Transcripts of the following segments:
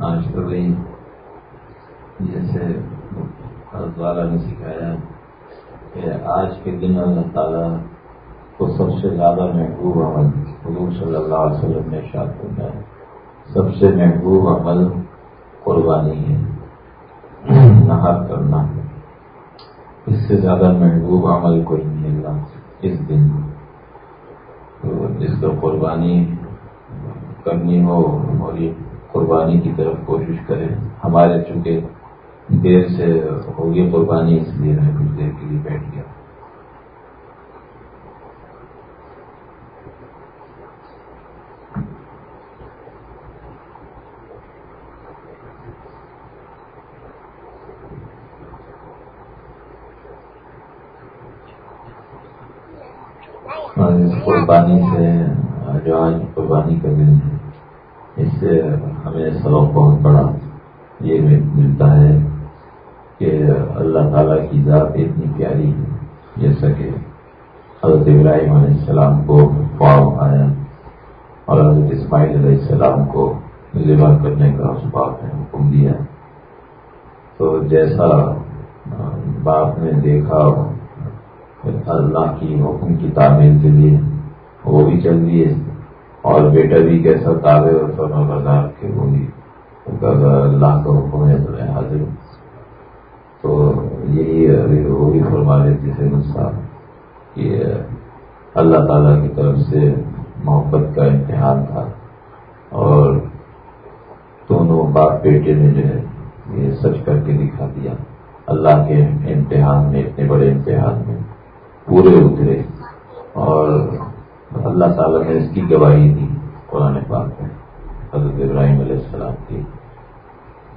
آج تو بھائی جیسے حضرت والا نے سکھایا کہ آج کے دن اللہ تعالیٰ کو سب سے زیادہ محبوب عمل حضور صلی اللہ علیہ وسلم نے شاد کرنا ہے۔ سب سے محبوب عمل قربانی ہے نہار کرنا اس سے زیادہ محبوب عمل کوئی نہیں اللہ، اس دن۔ تو جس کو قربانی کرنی ہو اور یہ قربانی کی طرف کوشش کرے۔ ہمارے چونکہ دیر سے ہوگی قربانی، اس لیے میں کچھ دیر کے لیے بیٹھ گیا۔ قربانی سے جو آج قربانی کا دن ہے اس سے ہمیں سبق بہت بڑا یہ ملتا ہے کہ اللہ تعالیٰ کی ذات اتنی پیاری ہے، جیسا کہ حضرت ابراہیم علیہ السلام کو خواب آیا اور حضرت اسماعیل علیہ السلام کو ذبح کرنے کا اسباب نے حکم دیا۔ تو جیسا باپ نے دیکھا اللہ کی حکم کی تعمیر کے لیے وہ بھی چل دیے۔ اور بیٹا بھی کیسا تابے اور فرما بردار کے وہ بھی اگر اللہ کا حکم ہے تو میں حاضر ہوں۔ تو یہی ابھی وہ فرما لیتے تھے صاحب کہ اللہ تعالیٰ کی طرف سے محبت کا امتحان تھا۔ اور دونوں باپ بیٹے نے جو ہے یہ سچ کر کے دکھا دیا۔ اللہ کے امتحان میں، اتنے بڑے امتحان میں پورے اترے۔ اور اللہ تعالیٰ نے اس کی گواہی دی، قرآن پاک میں، حضرت ابراہیم علیہ السلام کی۔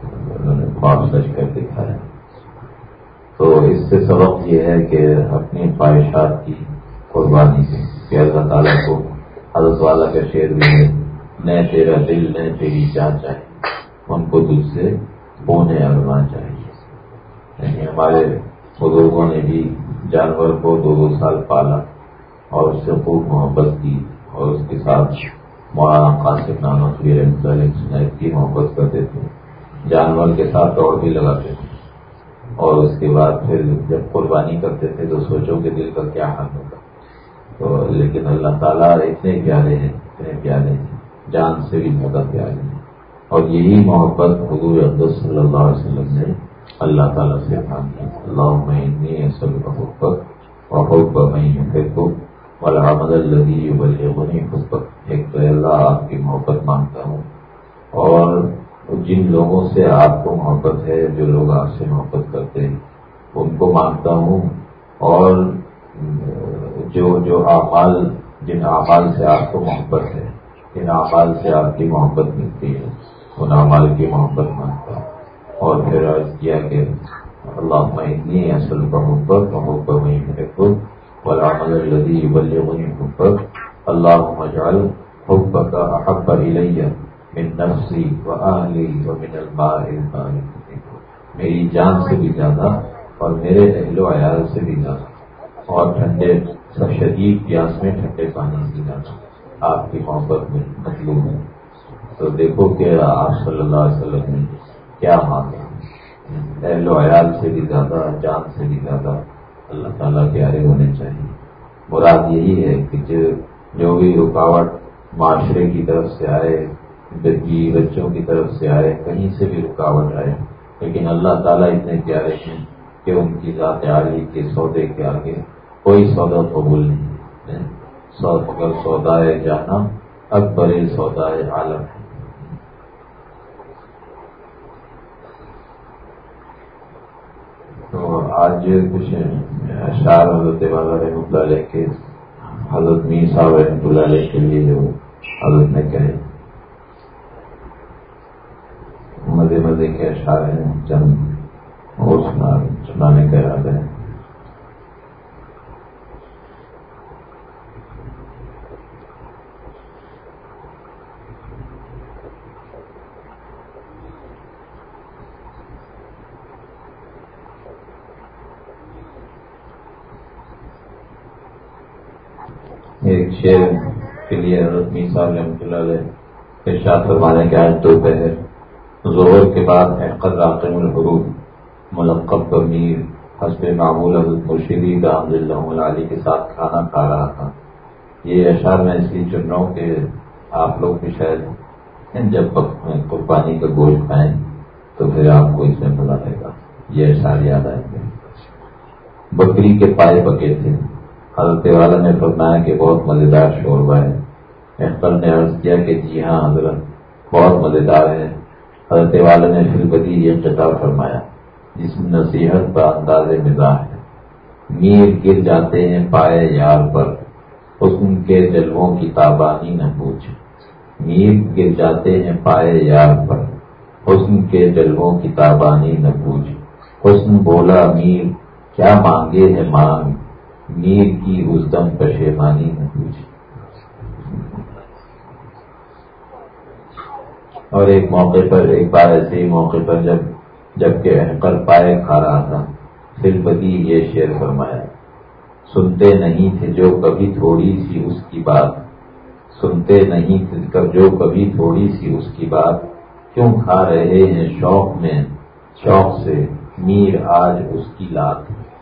انہوں نے خواب سچ کر دکھایا تو اس سے سبق یہ ہے کہ اپنی خواہشات کی قربانی سے کہ اللہ تعالیٰ کو حضرت والا کا شعر بھی ہے، نئے تیرا دل، نئے تیری جان چاہیے۔ ان کو تجھ سے بونے ارمان چاہیے۔ یعنی ہمارے بزرگوں نے بھی جانور کو دو دو سال پالا۔ اور اس سے خوب محبت کی اور اس کے ساتھ مولانا قاسم نانا علیہ کی محبت کرتے تھے۔ جانور کے ساتھ دوڑ بھی لگاتے تھے۔ اور اس کے بعد پھر جب قربانی کرتے تھے تو سوچو کہ دل کا کیا حال ہوگا۔ تو لیکن اللہ تعالیٰ اتنے پیارے ہیں، اتنے پیارے ہیں۔ جان سے بھی زیادہ پیارے ہیں۔ اور یہی محبت حضور عبد صلی اللہ علیہ وسلم نے اللہ تعالیٰ سے مانگی اللہ میں اصل محبت اور میں الحمد اللہ بلغنی خود ایک تو اللہ، آپ کی محبت مانگتا ہوں اور جن لوگوں سے آپ کو محبت ہے، جو لوگ آپ سے محبت کرتے ہیں، ان کو مانگتا ہوں اور جو جو اعمال، جن اعمال سے آپ کو محبت ہے، جن اعمال سے آپ کی محبت ملتی ہے، ان اعمال کی محبت مانگتا ہوں اور پھر عرض کیا کہ اللہ میں اصل کا محبت محبت میں خود والعمل الذي يبلغني حبك. اللهم اجعل حبك احب الي من نفسي واهلي ومن الماء البارد میری جان سے بھی زیادہ اور میرے اہل و عیال سے بھی زیادہ اور ٹھنڈے شدید پیاس میں ٹھنڈے پانی سے زیادہ آپ کی محبت میں مطلوب ہے۔ تو دیکھو کہ آپ صلی اللہ علیہ وسلم نے کیا مانگا۔ اہل و عیال سے بھی زیادہ، جان سے بھی زیادہ اللہ تعالیٰ پیارے ہونے چاہیے۔ مراد یہی ہے کہ جو بھی رکاوٹ معاشرے کی طرف سے آئے بچی بچوں کی طرف سے آئے، کہیں سے بھی رکاوٹ آئے، لیکن اللہ تعالیٰ اتنے پیارے ہیں کہ ان کی ذات عالی کے سودے کے آگے کوئی سودا قبول نہیں اگر سودا ہے جانا اکبر سودا عالم ہے۔ تو آج کچھ اشعار حضرت والا رحمۃ اللہ علیہ کے، حضرت میر صاحب رحمۃ اللہ علیہ کے لیے جو حضرت نے کہے۔ مزے مزے کے اشعار ہیں، چند اور سنانے کا ارادہ ہے ایک شیر کے لیے حضرت می صاحب رحمۃ اللہ علیہ ارشاد فرمانے کے آج دوپہر ظہر کے بعد احقد راقم الحروف ملقب پر میر حسب معمول مرشدی دام اللہ علی کے ساتھ کھانا کھا رہا تھا۔ یہ اشعار میں اس لیے چن رہا ہوں کہ آپ لوگ بھی شاید جب قربانی کا گوشت کھائیں تو پھر آپ کو اس میں مزہ آئے گا۔ یہ اشعار یاد آئیں گے۔ بکری کے پائے پکے تھے۔ حضرت والا نے فرمایا کہ بہت مزیدار شوربہ ہے۔ احتر نے عرض کیا کہ جی ہاں حضرت بہت مزیدار ہے حضرت والا نے پھر بدی یہ خطاب فرمایا، جس میں نصیحت کا انداز مزاح ہے۔ میر گر جاتے ہیں پائے یار پر حسن کے جلووں کی تابانی نہ پوچھ۔ میر گر جاتے ہیں پائے یار پر حسن کے جلووں کی تابانی نہ پوچھ۔ حسن بولا، میر، کیا مانگے ہے مانگ؟ میر کی اسدم پشیمانی نہ پوچھ۔ اور ایک موقع پر، ایک بار ایسے ہی موقع پر جب جبکہ احکر پائے کھا رہا تھا پھر بدی یہ شعر فرمایا، سنتے نہیں تھے جو کبھی تھوڑی سی اس کی بات، سنتے نہیں تھے جو کبھی تھوڑی سی اس کی بات، کیوں کھا رہے ہیں شوق میں، شوق سے میر آج اس کی لات۔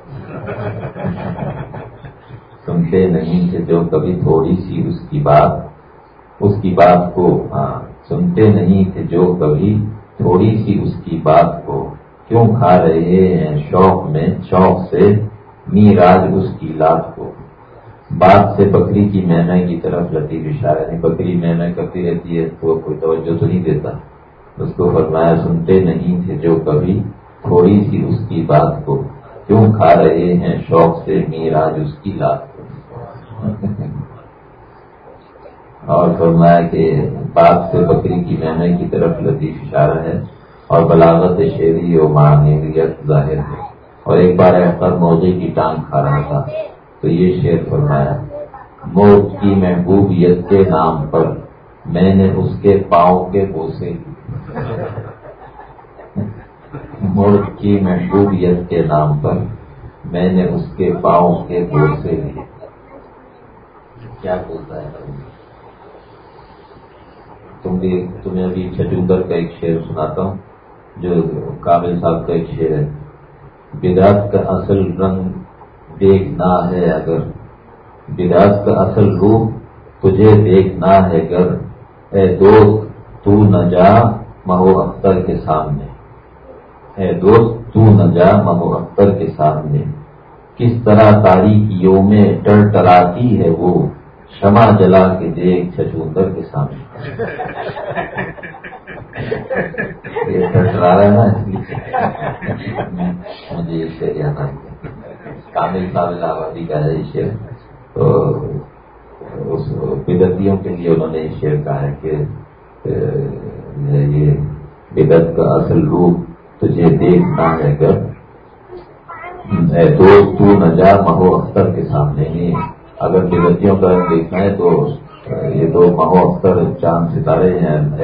سنتے نہیں تھے جو کبھی تھوڑی سی اس کی بات، اس کی بات کو ہاں سنتے نہیں تھے جو کبھی تھوڑی سی اس کی بات کو کیوں کھا رہے ہیں شوق میں، شوق سے میراج اس کی لات کو۔ بات سے بکری کی مینا کی طرف لطیف اشارہ نہیں بکری مینا کرتی رہتی ہے تو کوئی توجہ تو نہیں دیتا۔ اس کو فرمایا، سنتے نہیں تھے جو کبھی تھوڑی سی اس کی بات کو کیوں کھا رہے ہیں شوق سے میراج اس کی لات کو۔ اور فرمایا کہ بات سے بکری کی مہنے کی طرف لطیف اشارہ ہے اور بلاغت شیری و معنیت ظاہر ہے۔ اور ایک بار احمد موضوع کی ٹانگ کھا رہا تھا، تو یہ شعر فرمایا، موت کی محبوبیت کے نام پر میں نے اس کے پاؤں کے بوسے ملک کی محبوبیت کے نام پر میں نے اس کے پاؤں کے بوسے لیے کیا بولتا ہے؟ تم بھی تمہیں ابھی چھجوندر کا ایک شعر سناتا ہوں، جو کامل صاحب کا ایک شعر ہے۔ بداس کا اصل رنگ دیکھنا ہے اگر بداس کا اصل روپ تجھے دیکھنا ہے گر۔ اے دوست، تو نہ جا مہو اختر کے سامنے۔ اے دوست، تو نہ جا مہو اختر کے سامنے۔ کس طرح تاریخیوں میں ڈر ٹراتی ہے وہ؟ شمع جلا کے دیکھ چھچوندر کے سامنے۔ یہ ٹرا رہا ہے نا۔ مجھے یہ شعر یاد آ کامل کامل آبادی کا ہے یہ شعر۔ تو اس بدتیوں کے لیے انہوں نے یہ شعر کہا ہے کہ یہ بدت کا اصل روپ تجھے دیکھنا ہے گر دوست، تو نہ جا مہو اختر کے سامنے۔ ہی اگر بدتیوں کا دیکھنا ہے تو، یہ دو ماہو اختر چاند ستارے ہیں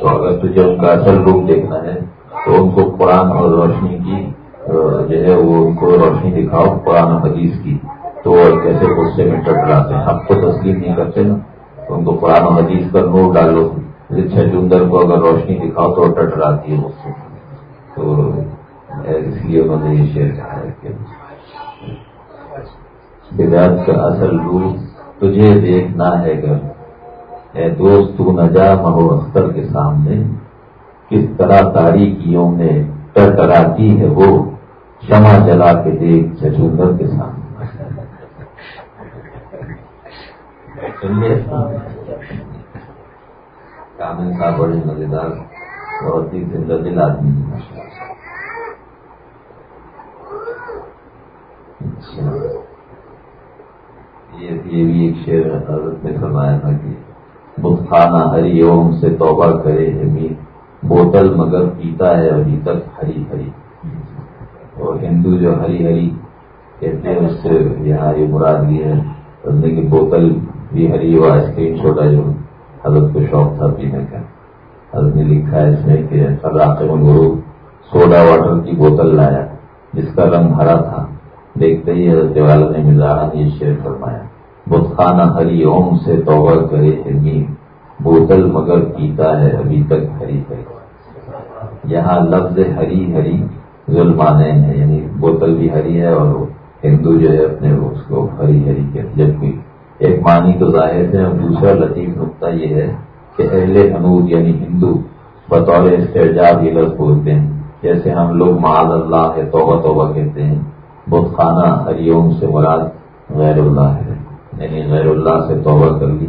تو اگر تجھے ان کا اصل روپ دیکھنا ہے، تو ان کو قرآن اور روشنی کی جو ہے وہ ان کو روشنی دکھاؤ، قرآن و حدیث کی۔ تو کیسے غصے میں ٹٹراتے ہیں؟ آپ کو تسلیم نہیں کرتے نا؟ تو ان کو قرآن و حدیث پر نور ڈالو۔ چھ جندر کو اگر روشنی دکھاؤ تو ٹٹراتی ہے غصے تو، اس لیے انہوں نے یہ شعر کہا ہے کہ بدعت کا اصل روپ تجھے دیکھنا ہے گر اے دوست، تو نہ جا مہو اختر کے سامنے۔ کس طرح تاریخیوں میں ٹر ٹراتی ہے وہ، شمع جلا کے دیکھ چچوندر کے سامنے۔ کامل صاحب بڑے مزیدار، بہت ہی زندہ دل آدمی یہ بھی ایک شعر حضرت نے فرمایا تھا کہ بت خانہ ہری اوم سے توبہ کرے ہے بوتل مگر پیتا ہے ابھی تک ہری ہری۔ اور ہندو جو ہری ہری کہتے ہیں، اس سے یہاں یہ مراد بھی ہے۔ کی بوتل بھی ہری ہو، آئس کریم چھوٹا جو حضرت کو شوق تھا پینے کا۔ حضرت نے لکھا ہے اس میں کہ میں گرو سوڈا واٹر کی بوتل لایا، جس کا رنگ ہرا تھا۔ دیکھتے ہی حضرت والا نے مزاح یہ شعر فرمایا۔ بت خانہ ہری اوم سے توبہ کرے میر بوتل مگر پیتا ہے ابھی تک ہری ہری۔ یہاں لفظ ہری ہری ظلمانے ہیں یعنی بوتل بھی ہری ہے اور ہندو جو ہے اپنے اس کو ہری ہری کے جب ایک معنی تو ظاہر ہے اور دوسرا لطیف نقطہ یہ ہے کہ اہل انور یعنی ہندو بطور استحجاب یہ لفظ بولتے ہیں۔ جیسے ہم لوگ معاذ اللہ ہے، توبہ توبہ کہتے ہیں۔ بت خانہ ہریوم سے مراد غیر اللہ ہے۔ یعنی غیر اللہ سے توبہ کر لی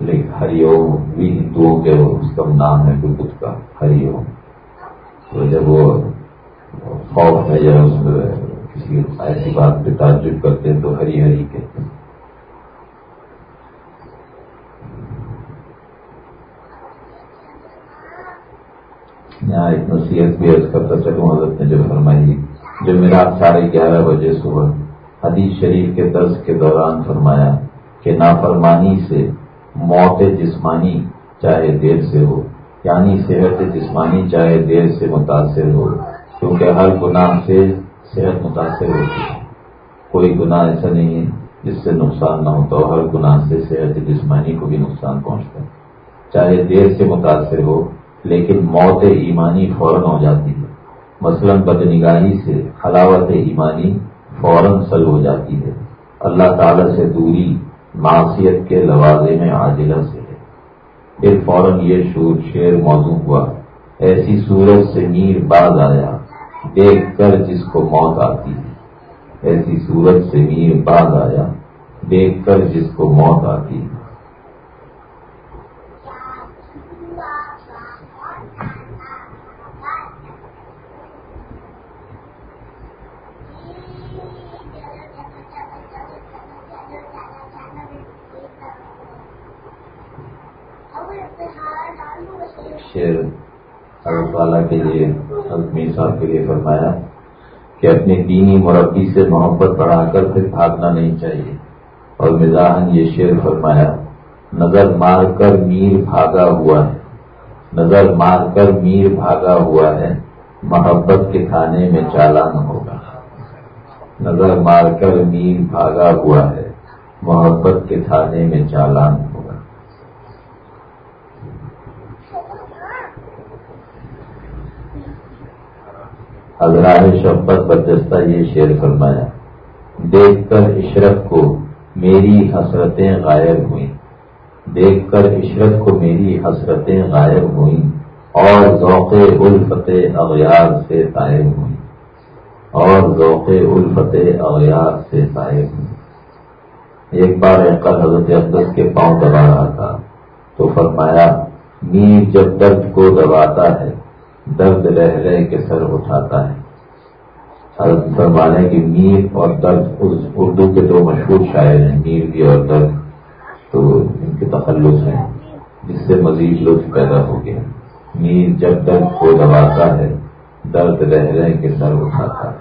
لیکن ہری اوم بھی ہندوؤں کے اس کا نام ہے کوئی بت کا ہری اوم تو جب وہ خوف ہے یا اس میں کسی ایسی بات پہ تعجب کرتے ہیں تو ہری ہری کہتے ہیں۔ یہاں ایک نصیحت بھی عرض کرتا چلوں، حضرت نے جو فرمائی جو میرا ساڑھے گیارہ بجے صبح حدیث شریف کے درس کے دوران فرمایا کہ نافرمانی سے موت جسمانی چاہے دیر سے ہو یعنی صحت جسمانی چاہے دیر سے متاثر ہو، کیونکہ ہر گناہ سے صحت متاثر ہوتی ہے۔ کوئی گناہ ایسا نہیں ہے جس سے نقصان نہ ہوتا ہر گناہ سے صحت جسمانی کو بھی نقصان پہنچتا ہے۔ چاہے دیر سے متاثر ہو، لیکن موت ایمانی فوراً ہو جاتی ہے۔ مثلا بدنگاہی سے، حلاوت ایمانی فوراً سل ہو جاتی ہے۔ اللہ تعالی سے دوری معاشیت کے لوازے میں عاجلہ سے ہے۔ پھر فوراً یہ شور شیر موضوع ہوا۔ ایسی صورت سے میر باز آیا۔ دیکھ کر جس کو موت آتی ہے۔ ایسی صورت سے میر باز آیا۔ دیکھ کر جس کو موت آتی ہے۔ والا کے لیے، حضرت میر صاحب کے لیے فرمایا کہ اپنے دینی مربی سے محبت بڑھا کر پھر بھاگنا نہیں چاہیے۔ اور مزاحن یہ شعر فرمایا، نظر مار کر میر بھاگا ہوا ہے۔ نظر مار کر میر بھاگا ہوا ہے، محبت کے کھانے میں چالان ہوگا۔ نظر مار کر میر بھاگا ہوا ہے، محبت کے کھانے میں چالان ازراہ شفت برجستہ یہ شعر فرمایا، دیکھ کر عشرت کو میری حسرتیں غائب ہوئیں۔ دیکھ کر عشرت کو میری حسرتیں غائب ہوئیں اور ذوق الفت اغیار سے طائب ہوئیں۔ اور ذوق الفت اغیار سے طائب ہوئیں۔ ایک بار کل حضرت اقدس کے پاؤں دبا رہا تھا تو فرمایا، میر جب درد کو دباتا ہے درد رہ رہ کے سر اٹھاتا ہے۔ حضرت فرمانے کی میر اور درد اردو کے دو مشہور شاعر ہیں میر بھی اور درد۔ تو ان کے تخلص ہیں، جس سے مزید لطف پیدا ہو گیا۔ میر جب درد کو دباتا ہے، درد رہ رہ کے سر اٹھاتا ہے۔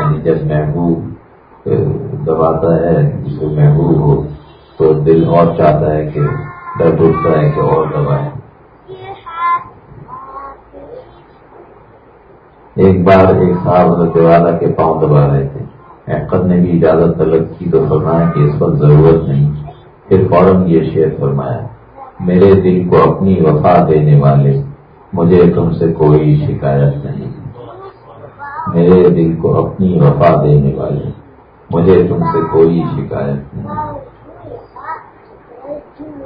یعنی جب محبوب دباتا ہے جس کو محبوب ہو، تو دل اور چاہتا ہے کہ درد اٹھتا ہے، کہ اور دبائیں ایک بار ایک صاحب حضرت والا کے پاؤں دبا رہے تھے۔ احقد نے بھی اجازت طلب کی تو فرمایا کہ اس وقت ضرورت نہیں۔ پھر فوراً یہ شعر فرمایا، میرے دل کو اپنی وفا دینے والے، مجھے تم سے کوئی شکایت نہیں۔ میرے دل کو اپنی وفا دینے والے، مجھے تم سے کوئی شکایت نہیں۔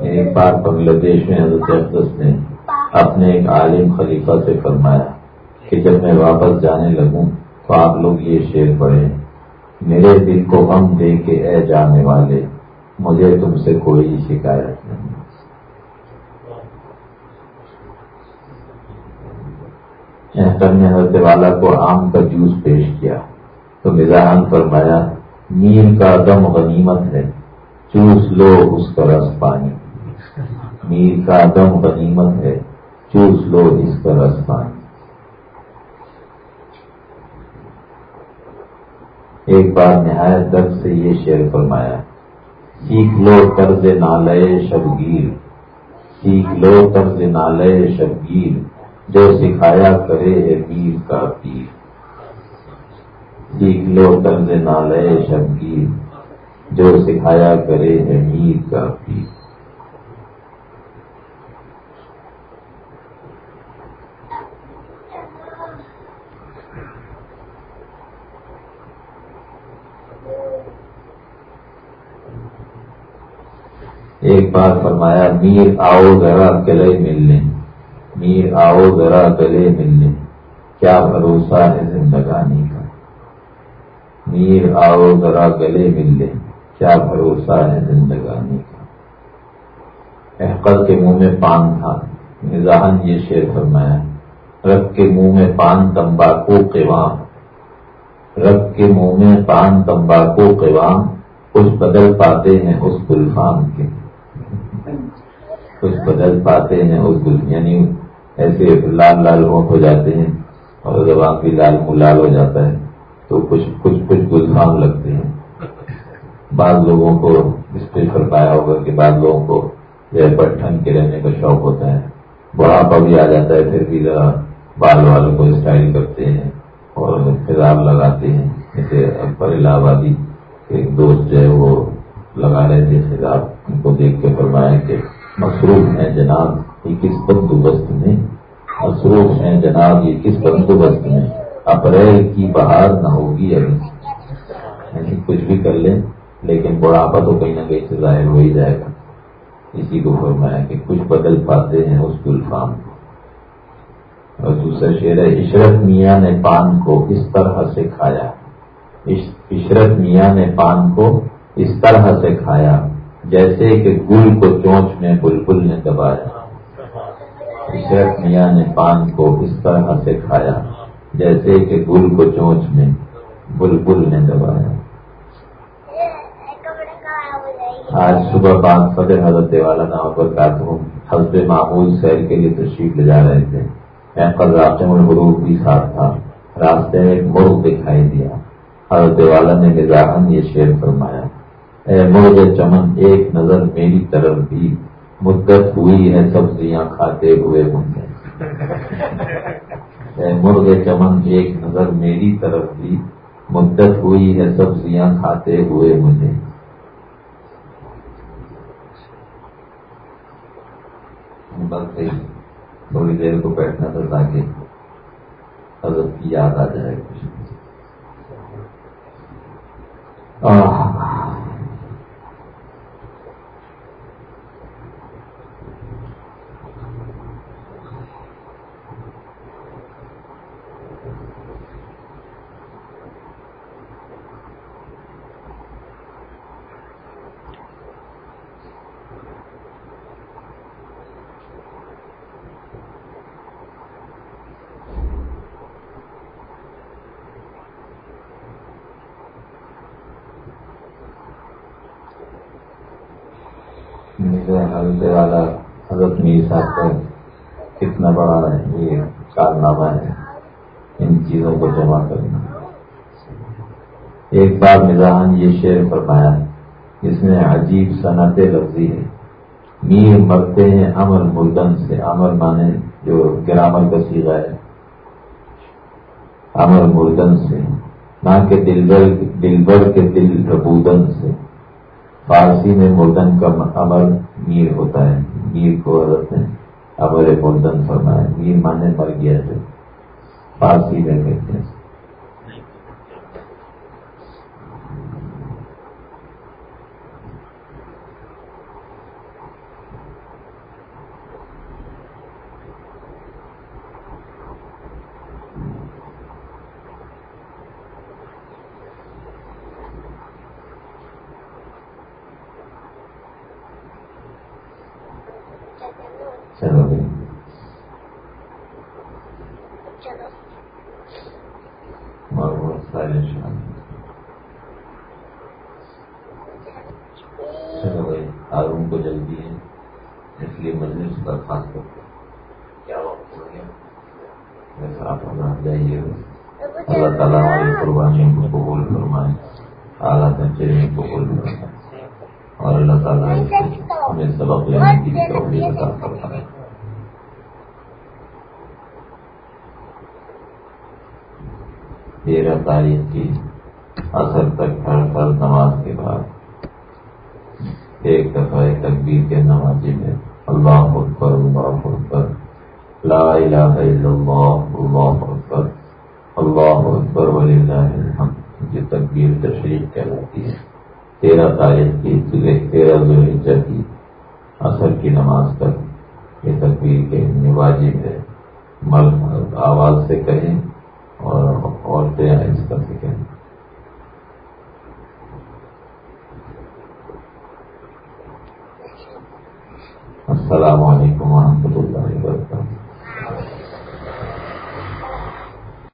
ایک بار بنگلہ دیش میں حضرت اقدس نے اپنے ایک عالم خلیفہ سے فرمایا کہ جب میں واپس جانے لگوں تو آپ لوگ یہ شعر پڑھیں۔ میرے دل کو غم دے کے اے جانے والے، مجھے تم سے کوئی شکایت نہیں۔ احتر نے حضرت والا کو آم کا جوس پیش کیا۔ تو مزاحان فرمایا میر کا دم غنیمت ہے، چوس لو اس کا رس پانی۔ میر کا دم غنیمت ہے، چوس لو اس کا رس پانی۔ ایک بار نہایت درد سے یہ شعر فرمایا، سیکھ لو طرز نالے شبگیر، سیکھ لو طرز نالے شبگیر، جو سکھایا کرے ہے پیر کا پیر۔ سیکھ لو طرز نالے شبگیر، جو سکھایا کرے ہے میر کا پیر۔ ایک بار فرمایا، میر آؤ ذرا گلے ملنے۔ میر آؤ ذرا گلے ملنے۔ کیا بھروسہ ہے زندگانی کا؟ میر آؤ ذرا گلے ملنے۔ کیا بھروسہ ہے زندگانی کا؟ احقل کے منہ میں پان تھا۔ نظاہن یہ شیر فرمایا، رب کے منہ میں پان تمباکو قوام۔ رب کے منہ میں پان تمباکو قوام کچھ بدل پاتے ہیں اس گلفام کے۔ کچھ بدل پاتے ہیں اس گل یعنی ایسے لال لال ہونٹ ہو جاتے ہیں اور زبان بھی لال لال ہو جاتا ہے۔ تو کچھ کچھ کچھ گلفام لگتے ہیں۔ بعض لوگوں کو اس پہ فرمایا ہوگا کہ بعض لوگوں کو جو ہے ٹھنڈ کے رہنے کا شوق ہوتا ہے۔ بڑھاپا بھی آ جاتا ہے، پھر بھی ذرا بال والوں کو اسٹائل کرتے ہیں اور خزاب لگاتے ہیں۔ جیسے اکبر الہ آبادی ایک دوست جو ہے وہ لگا رہے تھے خزاب ان کو دیکھ کے فرمایا کہ مصروف ہیں جناب، یہ کس بندوبست میں؟ مصروف ہیں جناب، یہ کس بندوبست میں؟ اپریل کی بہار نہ ہوگی ابھی یعنی کچھ بھی کر لیں، لیکن بڑھاپا تو کہیں نہ کہیں سے ظاہر ہو ہی جائے گا۔ اسی کو فرمایا کہ کچھ بدل پاتے ہیں اس گلفام کو۔ اور دوسرا شعر ہے، عشرت میاں نے پان کو اس طرح سے کھایا۔ عشرت میاں نے پان کو اس طرح سے کھایا۔ جیسے کہ گل کو چونچ میں بلبل نے دبایا۔ عشرت میاں نے پان کو اس طرح سے کھایا، جیسے کہ گل کو چونچ میں بلبل نے دبایا۔ آج صبح پانچ فجر حضرت والا نام پر کاتوں حسب معمول سیر کے لیے تشریف لے جا رہے تھے۔ میں کل راستے بھی ساتھ تھا۔ راستے میں ایک مرغ دکھائی دیا۔ حضرت والا نے نظام یہ شعر فرمایا۔ اے مرغ چمن، ایک نظر میری طرف بھی۔ مدت ہوئی ہے سبزیاں کھاتے ہوئے مجھے اے مرغ چمن، ایک نظر میری طرف بھی۔ مدت ہوئی ہے سبزیاں کھاتے ہوئے مجھے۔ بس تھوڑی دیر کو بیٹھنا تھا تاکہ حضرت کی یاد آ جائے۔ کچھ حضرت والا حضرت میر صاحب کا کتنا بڑا ہے یہ کارنامہ ہے ان چیزوں کو جمع کرنا۔ ایک بار مزاحن یہ شعر فرمایا جس میں عجیب صنعت لفظی ہے۔ میر مرتے ہیں امر مردن سے، امر مانے جو گرامر کا سیگا ہے۔ امر مردن سے نہ کہ دلبر کے دل ربودن سے۔ فارسی میں مردن کا امر میر ہوتا ہے۔ میر کو حضرت نے امر مردن فرمایا۔ میر مانے مر گیا تھے فارسی میں کہتے ہیں۔ بہت سارے شان چلو بھائی آروم کو جلدی ہے اس لیے مجلس پر خاص کر کے کیا ہو گیا آپ جائیے اللہ تعالیٰ ہماری قربانی کو قبول فرمائے اعلیٰ درجے میں قبول فرمائے اور اللہ تعالیٰ ہمیں سبق لینے کی توفیق عطا فرمائے تیرہ تاریخ کی اثر تک ہر ہر نماز کے بعد ایک دفعہ تقبیر کے نمازی میں اللہ اکبر اللہ اکبر، لا الہ الا اللہ اللہ اکبر اللہ اکبر وللہ الحمد یہ تقبیر تشریف کہلاتی ہے۔ تیرہ تاریخ کی تیرہ ذوالحجہ کی اثر کی نماز تک یہ تقبیر کے واجب ہے مرد آواز سے کہیں اور عورتیں آہستہ سے کہیں السلام علیکم ورحمۃ اللہ وبرکاتہ۔